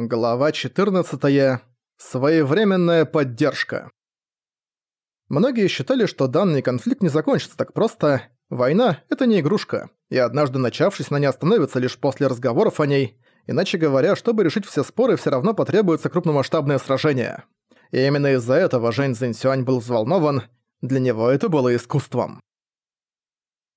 Глава 14. Своевременная поддержка. Многие считали, что данный конфликт не закончится так просто. Война — это не игрушка, и однажды начавшись, она не остановится лишь после разговоров о ней. Иначе говоря, чтобы решить все споры, все равно потребуется крупномасштабное сражение. И именно из-за этого Жень Цзиньсюань был взволнован, для него это было искусством.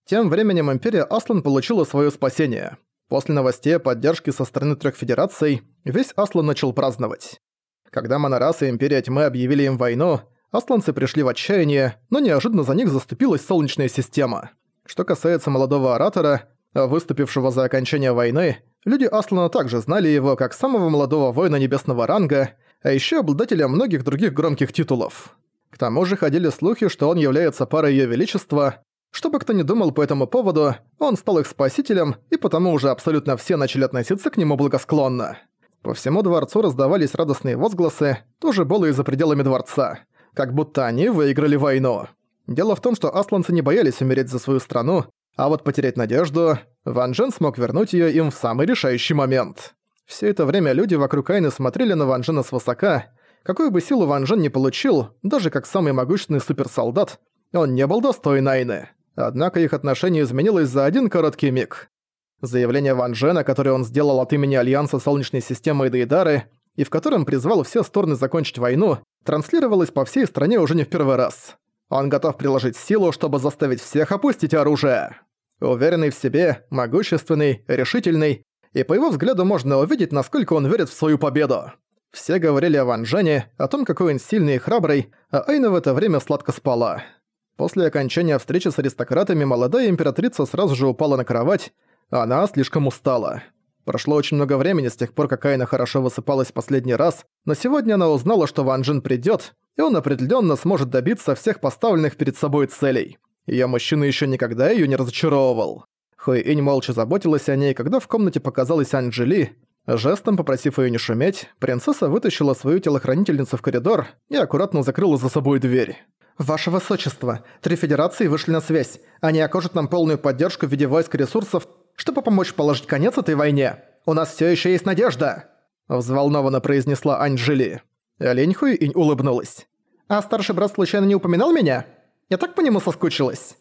Тем временем Империя Аслан получила свое спасение — После новостей о поддержке со стороны трех федераций, весь Аслан начал праздновать. Когда Монорас и Империя Тьмы объявили им войну, асланцы пришли в отчаяние, но неожиданно за них заступилась Солнечная система. Что касается молодого оратора, выступившего за окончание войны, люди Аслана также знали его как самого молодого воина небесного ранга, а еще обладателя многих других громких титулов. К тому же ходили слухи, что он является парой Её Величества, чтобы кто ни думал по этому поводу, он стал их спасителем, и потому уже абсолютно все начали относиться к нему благосклонно. По всему дворцу раздавались радостные возгласы, тоже было и за пределами дворца. Как будто они выиграли войну. Дело в том, что асланцы не боялись умереть за свою страну, а вот потерять надежду, Ван Джен смог вернуть её им в самый решающий момент. Все это время люди вокруг Айны смотрели на Ван Джена свысока. Какую бы силу Ван Джен не получил, даже как самый могущественный суперсолдат, он не был достоин Айны. Однако их отношение изменилось за один короткий миг. Заявление Ван Джена, которое он сделал от имени Альянса Солнечной системы Эйдейдары, и в котором призвал все стороны закончить войну, транслировалось по всей стране уже не в первый раз. Он готов приложить силу, чтобы заставить всех опустить оружие. Уверенный в себе, могущественный, решительный, и по его взгляду можно увидеть, насколько он верит в свою победу. Все говорили о Ван Джене, о том, какой он сильный и храбрый, а Айна в это время сладко спала. После окончания встречи с аристократами молодая императрица сразу же упала на кровать, а она слишком устала. Прошло очень много времени с тех пор, как Айна хорошо высыпалась последний раз, но сегодня она узнала, что Ван Джин придёт, и он определённо сможет добиться всех поставленных перед собой целей. Её мужчина ещё никогда её не разочаровывал. Хуэй-Инь молча заботилась о ней, когда в комнате показалась Анджели. Жестом попросив её не шуметь, принцесса вытащила свою телохранительницу в коридор и аккуратно закрыла за собой дверь. «Ваше Высочество, три федерации вышли на связь. Они окажут нам полную поддержку в виде войск и ресурсов, чтобы помочь положить конец этой войне. У нас все еще есть надежда!» Взволнованно произнесла Анджели. Лень Инь улыбнулась. «А старший брат случайно не упоминал меня? Я так по нему соскучилась».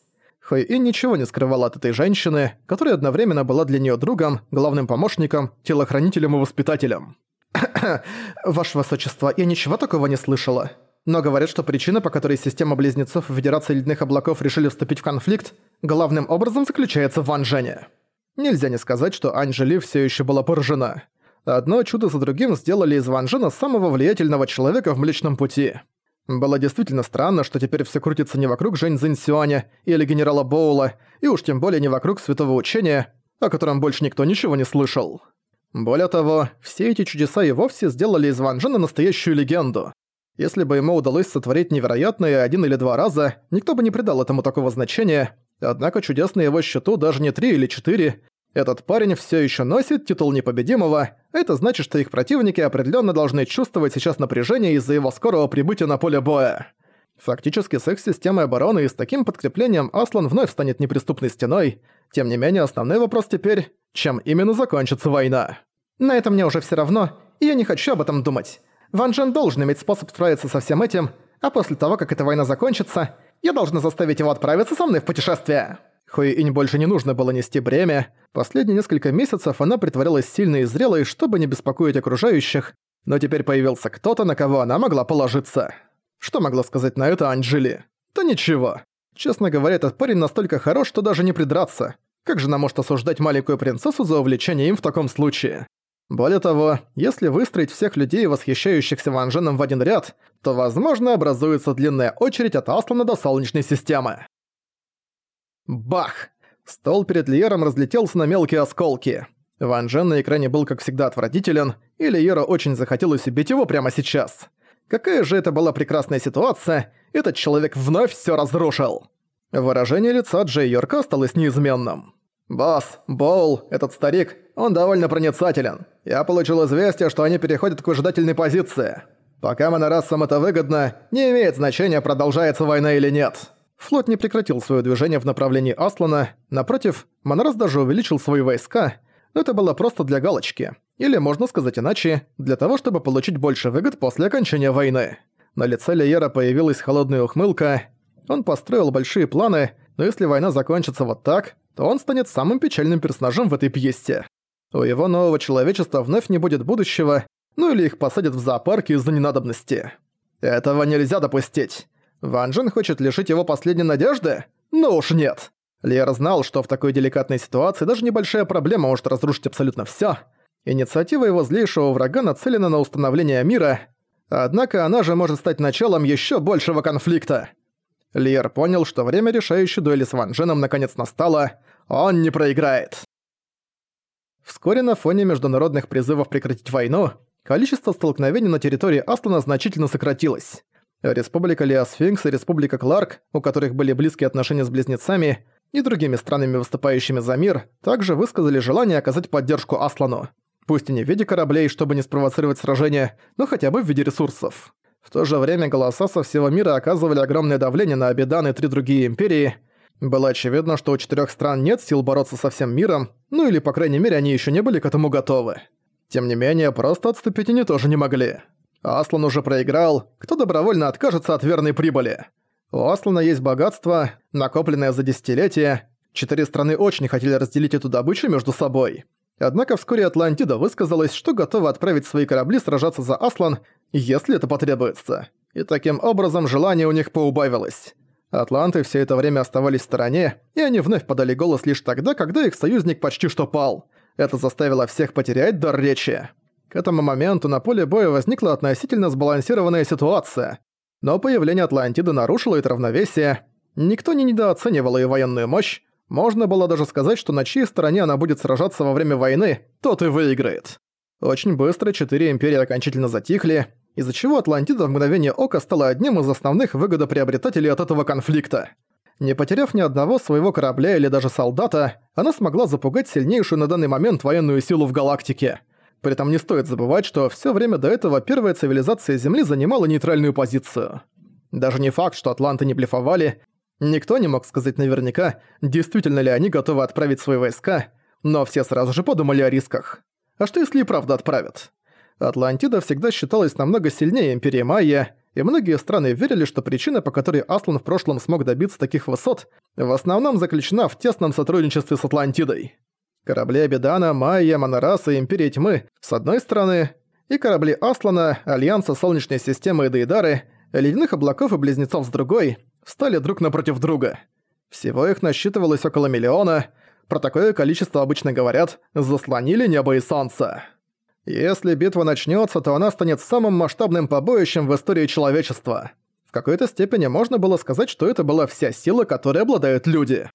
Хуй Инь ничего не скрывала от этой женщины, которая одновременно была для нее другом, главным помощником, телохранителем и воспитателем. «Ваше Высочество, я ничего такого не слышала но говорят, что причина, по которой система близнецов Федерации Ледяных Облаков решили вступить в конфликт, главным образом заключается в Ван Жене. Нельзя не сказать, что Анжели все еще была поражена. Одно чудо за другим сделали из Ван Жена самого влиятельного человека в Млечном Пути. Было действительно странно, что теперь все крутится не вокруг Жень Цзинь Сюаня или генерала Боула, и уж тем более не вокруг Святого Учения, о котором больше никто ничего не слышал. Более того, все эти чудеса и вовсе сделали из Ван Жена настоящую легенду. Если бы ему удалось сотворить невероятное один или два раза, никто бы не придал этому такого значения, однако чудес на его счету даже не три или четыре. Этот парень все еще носит титул непобедимого, это значит, что их противники определенно должны чувствовать сейчас напряжение из-за его скорого прибытия на поле боя. Фактически с их системой обороны и с таким подкреплением Аслан вновь станет неприступной стеной. Тем не менее, основной вопрос теперь, чем именно закончится война. На это мне уже все равно, и я не хочу об этом думать. Ван Джен должен иметь способ справиться со всем этим, а после того, как эта война закончится, я должна заставить его отправиться со мной в путешествие». Хуи Инь больше не нужно было нести бремя. Последние несколько месяцев она притворялась сильной и зрелой, чтобы не беспокоить окружающих, но теперь появился кто-то, на кого она могла положиться. Что могла сказать на это Анджели? Да ничего. Честно говоря, этот парень настолько хорош, что даже не придраться. Как же она может осуждать маленькую принцессу за увлечение им в таком случае? Более того, если выстроить всех людей, восхищающихся Ван Дженом в один ряд, то, возможно, образуется длинная очередь от Аслана до Солнечной системы. Бах! Стол перед Лиером разлетелся на мелкие осколки. Ван Джен на экране был, как всегда, отвратителен, и Лиера очень захотелось убить его прямо сейчас. Какая же это была прекрасная ситуация, этот человек вновь всё разрушил. Выражение лица Джей Йорка осталось неизменным. «Босс, Боул, этот старик, он довольно проницателен. Я получил известие, что они переходят к выжидательной позиции. Пока монорасам это выгодно, не имеет значения, продолжается война или нет». Флот не прекратил свое движение в направлении Аслана. Напротив, Монорас даже увеличил свои войска, но это было просто для галочки. Или можно сказать иначе, для того, чтобы получить больше выгод после окончания войны. На лице Лиера появилась холодная ухмылка. Он построил большие планы, но если война закончится вот так, то он станет самым печальным персонажем в этой пьесе. У его нового человечества вновь не будет будущего, ну или их посадят в зоопарке из-за ненадобности. Этого нельзя допустить. Ван Джен хочет лишить его последней надежды? Ну уж нет. Лер знал, что в такой деликатной ситуации даже небольшая проблема может разрушить абсолютно всё. Инициатива его злейшего врага нацелена на установление мира, однако она же может стать началом ещё большего конфликта. Лиер понял, что время решающей дуэли с Ван Дженом наконец настало, он не проиграет. Вскоре на фоне международных призывов прекратить войну, количество столкновений на территории Аслана значительно сократилось. Республика Леосфинкс и Республика Кларк, у которых были близкие отношения с близнецами, и другими странами, выступающими за мир, также высказали желание оказать поддержку Аслану. Пусть и не в виде кораблей, чтобы не спровоцировать сражение, но хотя бы в виде ресурсов. В то же время голоса со всего мира оказывали огромное давление на Абидан и три другие империи. Было очевидно, что у четырех стран нет сил бороться со всем миром, ну или, по крайней мере, они еще не были к этому готовы. Тем не менее, просто отступить они тоже не могли. Аслан уже проиграл, кто добровольно откажется от верной прибыли. У Аслана есть богатство, накопленное за десятилетия. Четыре страны очень хотели разделить эту добычу между собой. Однако вскоре Атлантида высказалась, что готова отправить свои корабли сражаться за Аслан, если это потребуется. И таким образом желание у них поубавилось. Атланты все это время оставались в стороне, и они вновь подали голос лишь тогда, когда их союзник почти что пал. Это заставило всех потерять дар речи. К этому моменту на поле боя возникла относительно сбалансированная ситуация. Но появление Атлантиды нарушило это равновесие. Никто не недооценивал ее военную мощь. Можно было даже сказать, что на чьей стороне она будет сражаться во время войны, тот и выиграет. Очень быстро четыре империи окончательно затихли, из-за чего Атлантида в мгновение ока стала одним из основных выгодоприобретателей от этого конфликта. Не потеряв ни одного своего корабля или даже солдата, она смогла запугать сильнейшую на данный момент военную силу в галактике. При этом не стоит забывать, что все время до этого первая цивилизация Земли занимала нейтральную позицию. Даже не факт, что атланты не блефовали, никто не мог сказать наверняка, действительно ли они готовы отправить свои войска, но все сразу же подумали о рисках. А что если и правда отправят? Атлантида всегда считалась намного сильнее Империи Майя, и многие страны верили, что причина, по которой Аслан в прошлом смог добиться таких высот, в основном заключена в тесном сотрудничестве с Атлантидой. Корабли Абидана, Майя, Монораса Империи Тьмы с одной стороны, и корабли Аслана, Альянса Солнечной Системы и Дейдары, Ледяных Облаков и Близнецов с другой, стали друг напротив друга. Всего их насчитывалось около миллиона, про такое количество обычно говорят «заслонили небо и солнце». Если битва начнется, то она станет самым масштабным побоищем в истории человечества. В какой-то степени можно было сказать, что это была вся сила, которой обладают люди.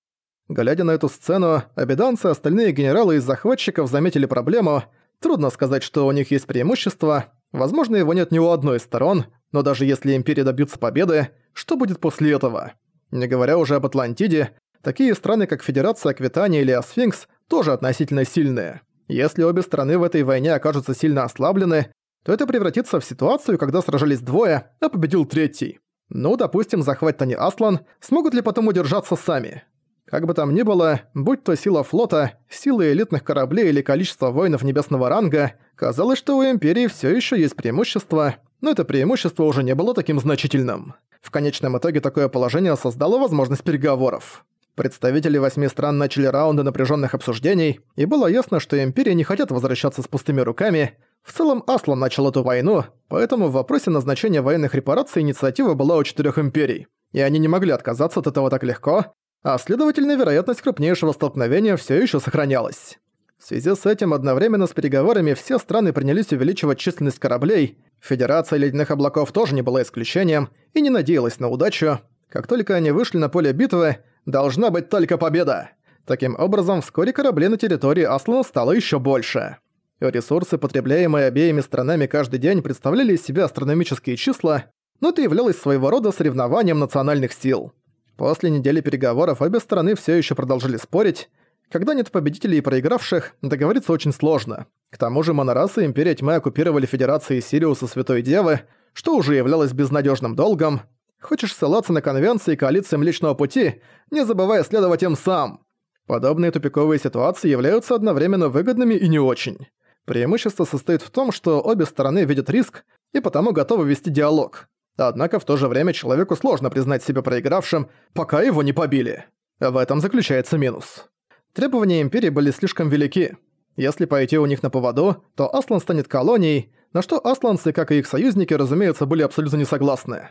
Глядя на эту сцену, обеданцы и остальные генералы из захватчиков заметили проблему. Трудно сказать, что у них есть преимущество. Возможно, его нет ни у одной из сторон, но даже если Империя добьются победы, что будет после этого? Не говоря уже об Атлантиде, такие страны, как Федерация Аквитания или Асфинкс, тоже относительно сильные. Если обе страны в этой войне окажутся сильно ослаблены, то это превратится в ситуацию, когда сражались двое, а победил третий. Ну, допустим, захватят они Аслан, смогут ли потом удержаться сами? Как бы там ни было, будь то сила флота, силы элитных кораблей или количество воинов небесного ранга, казалось, что у Империи все еще есть преимущество, но это преимущество уже не было таким значительным. В конечном итоге такое положение создало возможность переговоров. Представители восьми стран начали раунды напряженных обсуждений, и было ясно, что Империя не хотят возвращаться с пустыми руками. В целом Аслан начал эту войну, поэтому в вопросе назначения военных репараций инициатива была у четырех империй, и они не могли отказаться от этого так легко, а следовательно, вероятность крупнейшего столкновения все еще сохранялась. В связи с этим одновременно с переговорами все страны принялись увеличивать численность кораблей, Федерация Ледяных Облаков тоже не была исключением и не надеялась на удачу. Как только они вышли на поле битвы, должна быть только победа. Таким образом, вскоре кораблей на территории Аслана стало еще больше. Ресурсы, потребляемые обеими странами каждый день, представляли из себя астрономические числа, но это являлось своего рода соревнованием национальных сил. После недели переговоров обе стороны все еще продолжили спорить. Когда нет победителей и проигравших, договориться очень сложно. К тому же Монорас и Империя Тьмы оккупировали Федерации Сириуса Святой Девы, что уже являлось безнадежным долгом. Хочешь ссылаться на конвенции и коалиции Млечного Пути, не забывая следовать им сам. Подобные тупиковые ситуации являются одновременно выгодными и не очень. Преимущество состоит в том, что обе стороны видят риск и потому готовы вести диалог. Однако в то же время человеку сложно признать себя проигравшим, пока его не побили. В этом заключается минус. Требования Империи были слишком велики. Если пойти у них на поводу, то Аслан станет колонией, на что асланцы, как и их союзники, разумеется, были абсолютно не согласны.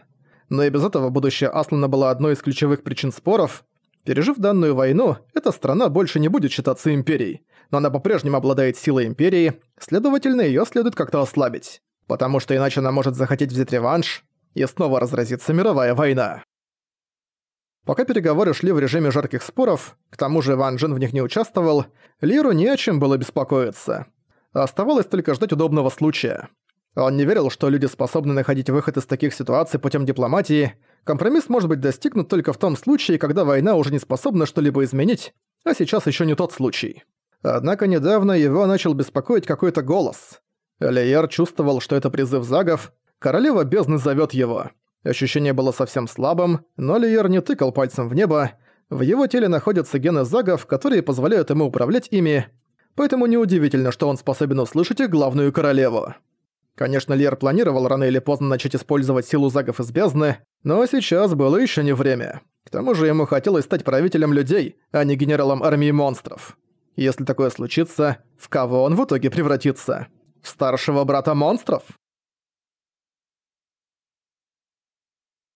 Но и без этого будущее Аслана было одной из ключевых причин споров. Пережив данную войну, эта страна больше не будет считаться империей, но она по-прежнему обладает силой империи, следовательно, её следует как-то ослабить. Потому что иначе она может захотеть взять реванш, и снова разразится мировая война. Пока переговоры шли в режиме жарких споров, к тому же Ван Джен в них не участвовал, Лиру не о чем было беспокоиться. Оставалось только ждать удобного случая. Он не верил, что люди способны находить выход из таких ситуаций путем дипломатии. Компромисс может быть достигнут только в том случае, когда война уже не способна что-либо изменить, а сейчас еще не тот случай. Однако недавно его начал беспокоить какой-то голос. Лиер чувствовал, что это призыв загов, королева бездны зовет его. Ощущение было совсем слабым, но Лиер не тыкал пальцем в небо. В его теле находятся гены загов, которые позволяют ему управлять ими, поэтому неудивительно, что он способен услышать их главную королеву. Конечно, Лиер планировал рано или поздно начать использовать силу загов из бездны, но сейчас было еще не время. К тому же ему хотелось стать правителем людей, а не генералом армии монстров. Если такое случится, в кого он в итоге превратится? В старшего брата монстров?